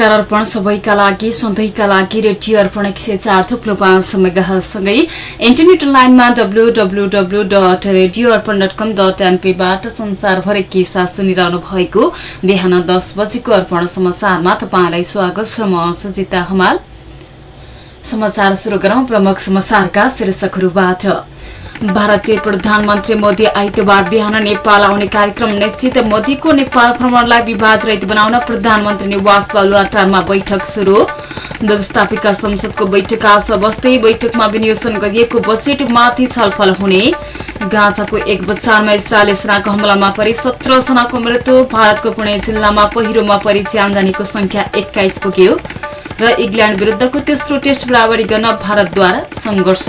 नमस्कार अर्पण सबैका लागि सधैँका लागि रेडियो अर्पण एक सय चार थुप्रो पाँच मेगासँगै इन्टरनेट लाइनमा W W W dot radio Arpan dot com dot एनपीबाट संसारभरि के साथ सुनिरहनु भएको बिहान दस बजेको अर्पण समाचारमा तपाईँलाई स्वागत छ। म सुजिता हमाल। समाचार शुरू गरौं। प्रमुख समाचारका शीर्षकहरूबाट भारतीय प्रधानमन्त्री मोदी आइतबार बिहान नेपाल आउने कार्यक्रम निश्चित मोदीको नेपाल भ्रमणलाई विवाद रहित बनाउन प्रधानमन्त्री निवास बालुवाटारमा बैठक शुरू व्यवस्थापिका संसदको बैठक आज बस्दै बैठकमा विनियोजन गरिएको बजेटमाथि छलफल हुने। गाँचाको एक बच्चारमा इजरायली सेनाको हमलामा परि सत्र जनाको मृत्यु भारतको पुणे जिल्लामा पहिरोमा परि ज्यानजानीको संख्या एक्काइस पुग्यो। र इङ्ल्याण्ड विरूद्धको तेस्रो टेस्ट बराबरी गर्न भारतद्वारा संघर्ष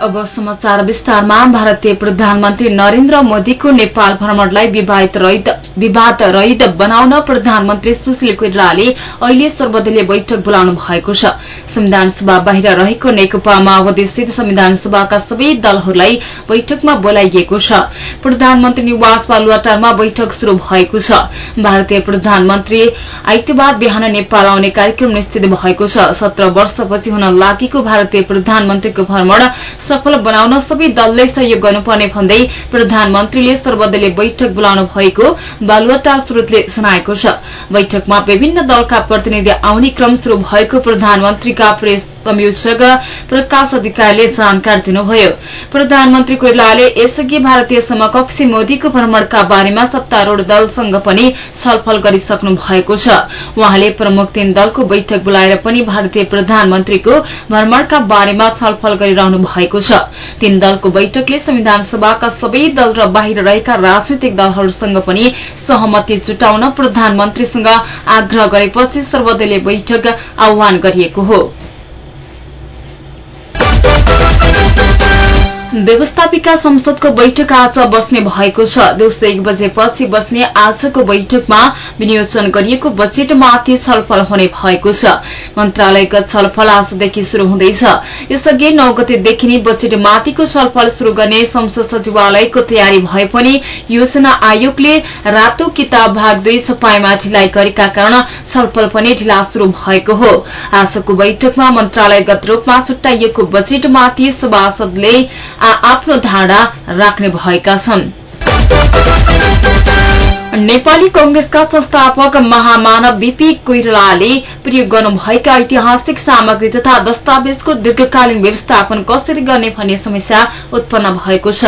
अब समाचार विस्तारमा भारतीय प्रधानमन्त्री नरेन्द्र मोदीको नेपाल भ्रमणलाई विवाद रहित बनाउन प्रधानमन्त्री सुशील कोइरालाले अहिले सर्वदलीय बैठक बोलाउनु भएको छ। संविधान सभा बाहिर रहेको नेकपा माओवादी स्थित संविधान सभाका सबै दलहरूलाई बैठकमा बोलाइएको छ। प्रधानमन्त्री निवास बालुवाटारमा बैठक शुरू भएको छ। भारतीय प्रधानमन्त्री आइतबार बिहान नेपाल आउने कार्यक्रम निश्चित भएको छ। सत्र वर्षपछि हुन लागेको भारतीय प्रधानमन्त्रीको भ्रमण सफल बनाउन सबै दलले सहयोग गर्नुपर्ने भन्दै प्रधानमन्त्रीले सर्वदलीय बैठक बोलाउनु भएको बालुवाटार स्रोतले जनाएको छ। बैठकमा विभिन्न दलका प्रतिनिधि आउने क्रम शुरू भएको प्रधानमन्त्रीका प्रेस संयोजक प्रकाश अधिकारीले जानकारी दिनुभयो। प्रधानमन्त्री कोइरालाले यसअघि भारतीय समकक्षी मोदीको भ्रमणका बारेमा सत्तारूढ़ दलसँग पनि छलफल गरिसक्नु भएको छ। उहाँले प्रमुख तीन दलको बैठक बोलाएर पनि भारतीय प्रधानमन्त्रीको भ्रमणका बारेमा छलफल गरिरहनु भएको छ। तीन दलको बैठकले संविधान सभाका सबै दल र बाहिर रहेका राजनैतिक दलहरूसँग पनि सहमति जुटाउन प्रधानमन्त्रीसँग आग्रह गरेपछि सर्वदलीय बैठक आह्वान गरिएको हो। व्यवस्थापिका संसदको बैठक आज बस्ने भएको छ। दिउँसो एक बजेपछि बस्ने आजको बैठकमा विनियोजन गरिएको बजेटमाथि छलफल हुने भएको छ। मन्त्रालयगत छलफल आजदेखि शुरू हुँदैछ। यसअघि नौ गतेदेखि नै बजेटमाथिको छलफल शुरू गर्ने संसद सचिवालयको तयारी भए पनि योजना आयोगले रातो किताब भाग दुई छपाईमा ढिलाइ गरेका कारण छलफल पनि ढिला शुरू भएको हो। आजको बैठकमा मन्त्रालयगत रूपमा छुट्टाइएको बजेटमाथि सभासदले आफ्नो धारणा राख्ने भएका छन्। नेपाली कंग्रेसका संस्थापक महामानव बीपी कोइरालाले प्रयोग गर्नुभएका ऐतिहासिक सामग्री तथा दस्तावेजको दीर्घकालीन व्यवस्थापन कसरी गर्ने भन्ने समस्या उत्पन्न भएको छ।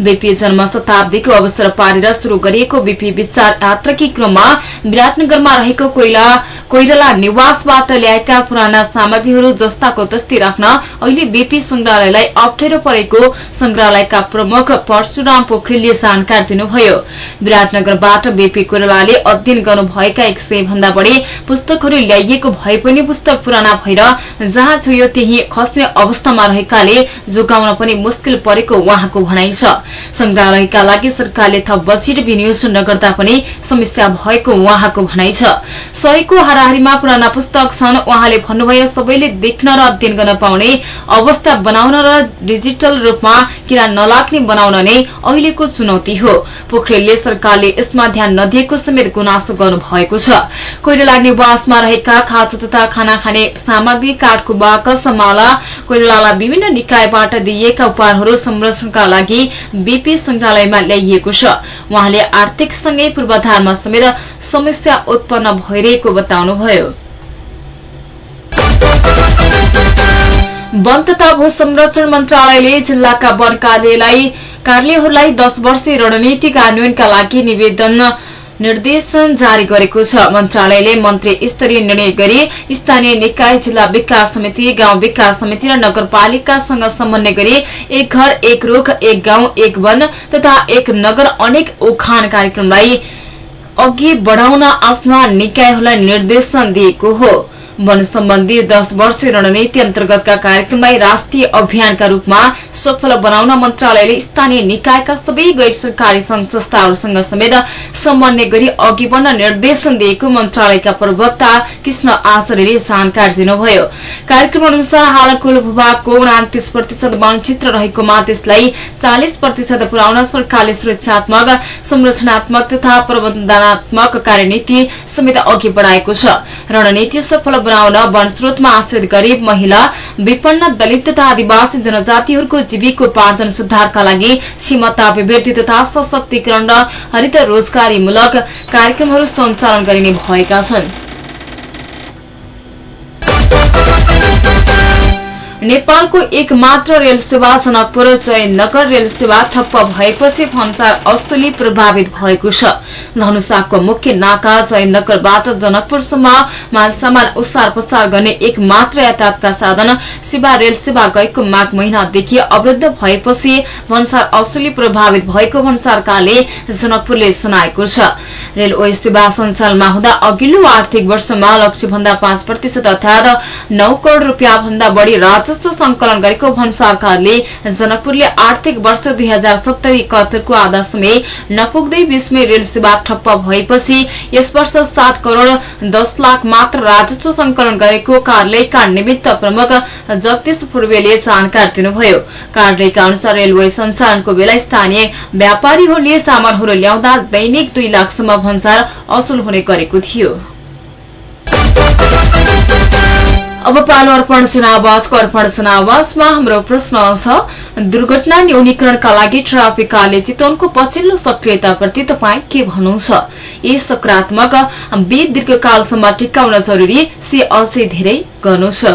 बीपी जन्म शताब्दीको अवसर पारेर शुरू गरिएको बीपी विचार यात्राकी क्रममा विराटनगरमा रहेको कोइला कोइरला निवासबाट ल्याएका पुराना सामग्रीहरू जस्ताको तस्ती राख्न अहिले बीपी संग्रहालयलाई अप्ठ्यारो परेको संग्रहालयका प्रमुख परशुराम पोखरेलले जानकारी दिनुभयो। विराटनगरबाट बीपी कोइरालाले अध्ययन गर्नुभएका एक सय भन्दा बढ़ी पुस्तकहरू ल्याइएको भए पनि पुस्तक पुराना भएर जहाँ छोयो त्यही खस्ने अवस्थामा रहेकाले जोगाउन पनि मुस्किल परेको उहाँको भनाइ छ। संग्रहालयका लागि सरकारले थप बजेट विनियोजन नगर्दा पनि समस्या भएको उहाँको भनाइ छ। सयको हाराहारीमा पुराना पुस्तक छन्। उहाँले भन्नुभयो सबैले देख्न र अध्ययन गर्न पाउने अवस्था बनाउन र डिजिटल रूपमा किरा नलाग्ने बनाउन नै अहिलेको चुनौती हो। पोखरेलले सरकारले यसमा ध्यान नदिएको समेत गुनासो गर्नु भएको छ कोइराला निवासमा रहेका खाजा तथा खाना खाने सामग्री काठको बाकस माला कोइरालालाई विभिन्न निकायबाट दिइएका उपहारहरू संरक्षणका लागि बीपी संग्रहालयमा ल्याइएको छ। उहाँले आर्थिकसँगै पूर्वाधारमा समेत समस्या उत्पन्न भइरहेको बताउनुभयो वन तथा भू संरक्षण मन्त्रालयले जिल्लाका वन कार्यालयलाई कार्यालयहरूलाई दश वर्षीय रणनीति कार्यान्वयनका लागि निवेदन निर्देशन जारी गरेको छ। मन्त्रालयले मन्त्री स्तरीय निर्णय गरी स्थानीय निकाय जिल्ला विकास समिति गाउँ विकास समिति र नगरपालिकासँग समन्वय गरी एक घर एक रूख एक गाउँ एक वन तथा एक नगर अनेक उखान कार्यक्रमलाई अघि बढ़ाउन आफ्ना निकायहरूलाई निर्देशन दिएको हो। वन सम्बन्धी दश वर्षीय रणनीति अन्तर्गतका कार्यक्रमलाई राष्ट्रिय अभियानका रूपमा सफल बनाउन मन्त्रालयले स्थानीय निकायका सबै गैर सरकारी संघ संस्थाहरूसँग समेत समन्वय गरी अघि बढ़न निर्देशन दिएको मन्त्रालयका प्रवक्ता कृष्ण आचार्यले जानकारी दिनुभयो। कार्यक्रम अनुसार हाल कुल भूभागको उनातिस प्रतिशत वन क्षेत्र रहेकोमा त्यसलाई चालिस प्रतिशत पुर्याउन सरकारले सुरक्षात्मक संरचनात्मक तथा प्रबन्धनात्मक कार्यनीति समेत अघि बढ़ाएको छ। रणनीति सफल बनाउन वन स्रोतमा आश्रित गरीब महिला विपन्न दलित तथा आदिवासी जनजातिहरूको जीविकोपार्जन सुधारका लागि क्षमता अभिवृद्धि तथा सशक्तिकरण र हरित रोजगारीमूलक कार्यक्रमहरू सञ्चालन गरिने भएका छन्। नेपालको एक मात्र रेल सेवा जनकपुर जयनगर रेल सेवा ठप्प भएपछि भन्सार असुली प्रभावित भएको छ। धनुषाको मुख्य नाका जयनगरबाट जनकपुरसम्म मालसामान उसार पसार गर्ने एक मात्र यातायातका साधन सेवा रेल सेवा गएको माघ महिनादेखि अवरूद्ध भएपछि भन्सार असुली प्रभावित भएको भन्सारकाले जनकपुरले सुनाएको छ। रेलवे सेवा सञ्चालनमा हुँदा अघिल्लो आर्थिक वर्षमा लक्ष्य भन्दा पाँच प्रतिशत अर्थात नौ करोड़ रूपियाँ भन्दा बढ़ी राजस्व संकलन गरेको भन्सारकारले जनकपुरले आर्थिक वर्ष दुई हजार सत्तरी इकहत्तरको आधा समय नपुग्दै बीचमै रेल सेवा ठप्प भएपछि यस वर्ष सात करोड़ दस लाख मात्र राजस्व संकलन गरेको कार्यालयका निमित्त प्रमुख जगदीश पूर्वेले जानकारी दिनुभयो। कार्यालयका अनुसार रेलवे सञ्चालनको बेला स्थानीय व्यापारीहरूले सामानहरू ल्याउँदा दैनिक दुई लाखसम्म भन्सार असुल हुने गरेको थियो। अब पालो अर्पण जनावासको अर्पण जनावासमा हाम्रो प्रश्न छ दुर्घटना न्यूनीकरणका लागि ट्राफिक कार्यले चितवनको पछिल्लो सक्रियताप्रति तपाईँ के भन्नुहुन्छ? यी सकारात्मक बी दीर्घकालसम्म टिकाउन जरुरी से अझै धेरै गर्नु छ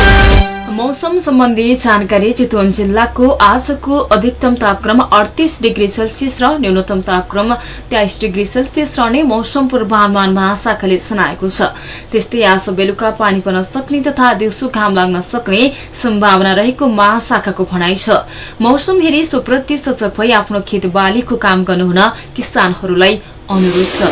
मौसम सम्बन्धी जानकारी चितवन जिल्लाको आजको अधिकतम तापक्रम अडतिस डिग्री सेल्सियस र न्यूनतम तापक्रम तेइस डिग्री सेल्सियस रहने मौसम पूर्वानुमान महाशाखाले सुनाएको छ। त्यस्तै आज बेलुका पानी पर्न सक्ने तथा दिउँसो घाम लाग्न सक्ने सम्भावना रहेको महाशाखाको भनाइ छ। मौसम हेरी सोप्रति सचक भई आफ्नो खेत बालीको काम गर्नुहुन किसानहरूलाई अनुरोध छ।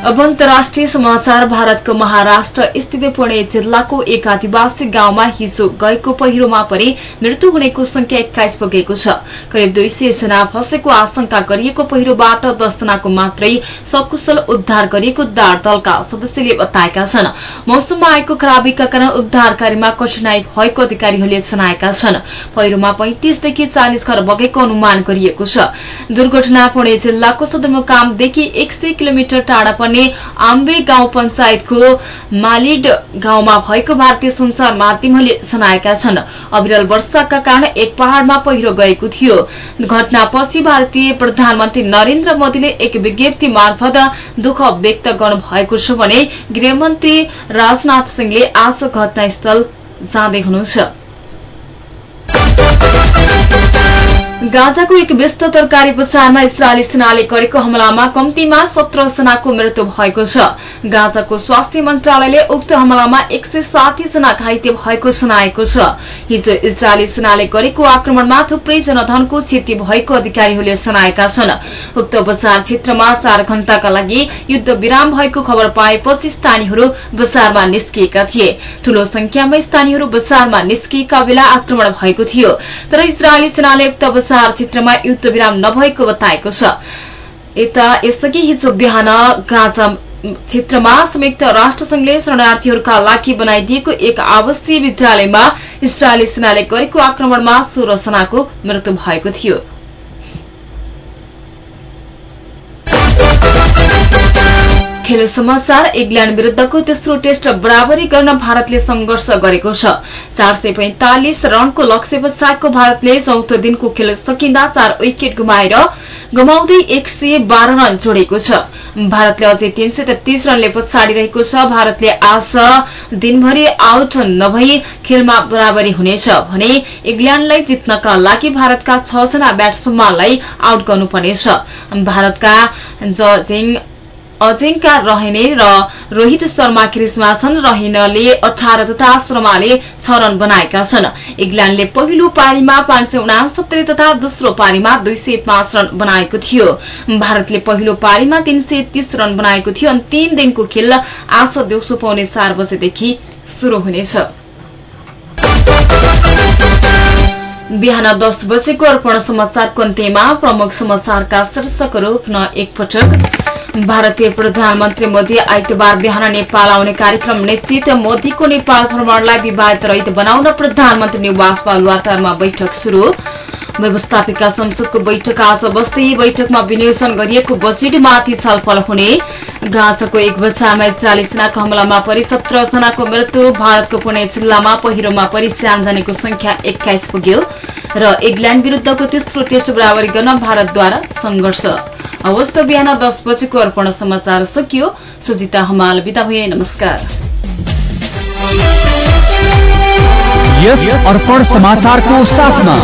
अब अन्तर्राष्ट्रिय समाचार भारतको महाराष्ट्र स्थित पुणे जिल्लाको एक आदिवासी गाउँमा हिजो गएको पहिरोमा परि मृत्यु हुनेको संख्या एक्काइस पुगेको छ। करिब दुई सय जना फँसेको आशंका गरिएको पहिरोबाट दसजनाको मात्रै सकुशल उद्धार गरिएको उद्धार दलका सदस्यले बताएका छन्। मौसममा आएको खराबीका कारण उद्धार कार्यमा कठिनाई भएको अधिकारीहरूले जनाएका छन्। पहिरोमा पैंतिसदेखि चालिस घर बगेको अनुमान गरिएको छ। दुर्घटना पुणे जिल्लाको सदरमुकामदेखि एक सय किलोमिटर टाढा पर्ने आम्बे गाउँ पञ्चायतको मालिड गाउँमा भएको भारतीय संचार माध्यमहरूले जनाएका छन्। अविरल वर्षाका कारण एक पहाड़मा पहिरो गएको थियो। घटनापछि भारतीय प्रधानमन्त्री नरेन्द्र मोदीले एक विज्ञप्ति मार्फत दुःख व्यक्त गर्नु भएको छ भने गृहमन्त्री राजनाथ सिंहले आज घटनास्थल जाँदै हुनुहुन्छ। गाजाको एक व्यस्त तरकारी बजारमा इजरायली सेनाले गरेको हमलामा कम्तीमा सत्र जनाको मृत्यु भएको छ। गाजाको स्वास्थ्य मन्त्रालयले उक्त हमलामा एक सय साठी जना घाइते भएको जनाएको छ। हिजो इजरायली सेनाले गरेको आक्रमणमा थुप्रै जनधनको क्षति भएको अधिकारीहरूले जनाएका छन्। उक्त बजार क्षेत्रमा चार घण्टाका लागि युद्ध विराम भएको खबर पाएपछि स्थानीयहरू बजारमा निस्किएका थिए। ठूलो संख्यामा स्थानीयहरू बजारमा निस्किएका बेला आक्रमण भएको थियो। तर इजरायली सेनाले उक्त बजार क्षेत्रमा युद्ध विराम नभएको बताएको छ। यता यसअघि हिजो बिहान गाजा क्षेत्रमा संयुक्त राष्ट्रसंघले शरणार्थीहरूका लागि बनाइदिएको एक आवासीय विद्यालयमा इजरायली सेनाले गरेको आक्रमणमा सोह्र जनाको मृत्यु भएको थियो। खेल समाचार इङ्ल्याण्ड विरूद्धको तेस्रो टेस्ट बराबरी गर्न भारतले संघर्ष गरेको छ। चार सय पैंतालिस रनको लक्ष्य बचाएको भारतले चौथो दिनको खेल सकिँदा चार विकेट गुमाएर गुमाउँदै एक सय बाह्र रन जोडेको छ। भारतले अझै तीन सय तेत्तीस रनले पछाडि रहेको छ। भारतले आज दिनभरि आउट नभई खेलमा बराबरी हुनेछ भने इङ्ल्याण्डलाई जित्नका लागि भारतका छ जना ब्याट्सम्यानलाई आउट गर्नुपर्नेछ। भारतका जजिङ अजिङ्का रहने र रोहित शर्मा क्रिजमा छन् रहिनले अठार तथा शर्माले छ रन बनाएका छन्। इङ्ल्याण्डले पहिलो पारीमा पाँच सय उनासत्तरी तथा दोस्रो पारीमा दुई सय पाँच रन बनाएको थियो। भारतले पहिलो पारीमा तीन सय तीस रन बनाएको थियो। अन्तिम दिनको खेल आज दिउँसो पाउने चार बजेदेखि शुरू हुनेछ। बिहान दस बजेको अर्पण समाचारको अन्त्यमा प्रमुख समाचारका शीर्षकहरू एकपटक। भारतीय प्रधानमन्त्री मोदी आइतबार बिहान नेपाल आउने कार्यक्रम निश्चित। मोदीको नेपाल भ्रमणलाई विवादित रहित बनाउन प्रधानमन्त्री निवास बालुवाटारमा बैठक शुरू व्यवस्थापिका संसदको बैठक आज बस्दै बैठकमा विनियोजन गरिएको बजेटमाथि छलफल हुने। गाँचाको एक बजारमा इजरायली सेनाको हमलामा परि सत्र जनाको मृत्यु भारतको पुणे जिल्लामा पहिरोमा परि जानेको संख्या एक्काइस पुग्यो र इङ्ल्याण्ड विरूद्धको तेस्रो टेस्ट बराबरी गर्न भारतद्वारा संघर्ष अवस्था बिहान दस बजेको अर्पण समाचार सकियो। सुजिता हमाल बिदा भए नमस्कार। यस अर्पण समाचारको साथमा।